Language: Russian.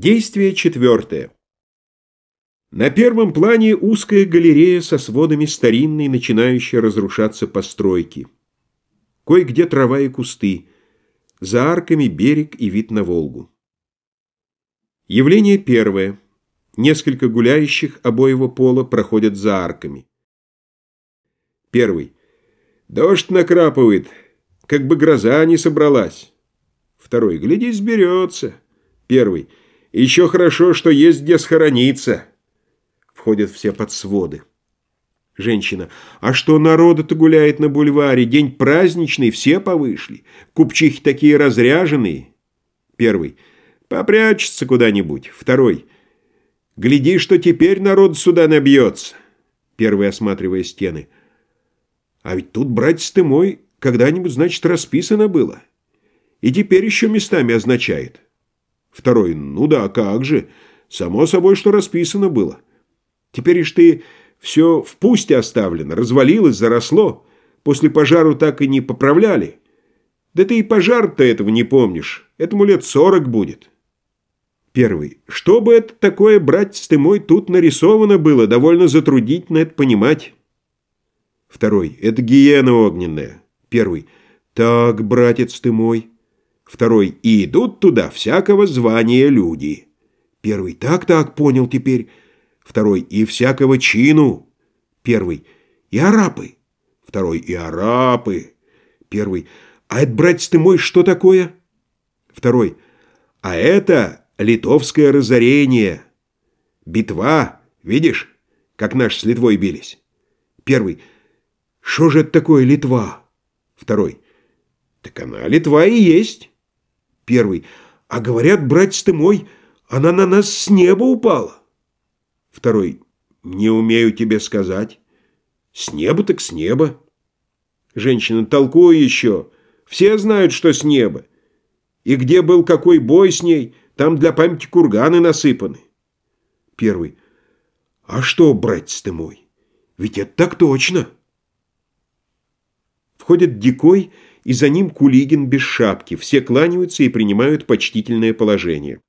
Действие четвертое. На первом плане узкая галерея со сводами старинной, начинающей разрушаться постройки. Кое-где трава и кусты. За арками берег и вид на Волгу. Явление первое. Несколько гуляющих обоего пола проходят за арками. Первый. Дождь накрапывает, как бы гроза не собралась. Второй. Гляди, сберется. Первый. Еще хорошо, что есть где схорониться. Входят все под своды. Женщина. А что народу-то гуляет на бульваре? День праздничный, все повышли. Купчихи такие разряженные. Первый. Попрячется куда-нибудь. Второй. Гляди, что теперь народ сюда набьется. Первый, осматривая стены. А ведь тут, братец ты мой, когда-нибудь, значит, расписано было. И теперь еще местами означает. Второй, ну да, как же. Само собой, что расписано было. Теперь ж ты все в пусте оставлено, развалилось, заросло. После пожару так и не поправляли. Да ты и пожар-то этого не помнишь. Этому лет сорок будет. Первый. Что бы это такое, братец ты мой, тут нарисовано было, довольно затруднительно это понимать. Второй. Это гиена огненная. Первый. Так, братец ты мой. Второй. И идут туда всякого звания люди. Первый. Так-так, понял теперь. Второй. И всякого чину. Первый. И арапы. Второй. И арапы. Первый. А это, братец ты мой, что такое? Второй. А это литовское разорение. Битва. Видишь, как наш с Литвой бились? Первый. Что же это такое Литва? Второй. Так она Литва и есть. Первый. А говорят, братец ты мой, она на нас с неба упала. Второй. Не умею тебе сказать. С неба так с неба. Женщина. Толкую еще. Все знают, что с неба. И где был какой бой с ней, там для памяти курганы насыпаны. Первый. А что, братец ты мой? Ведь это так точно. Входит Дикой и за ним Кулигин без шапки. Все кланяются и принимают почтительное положение.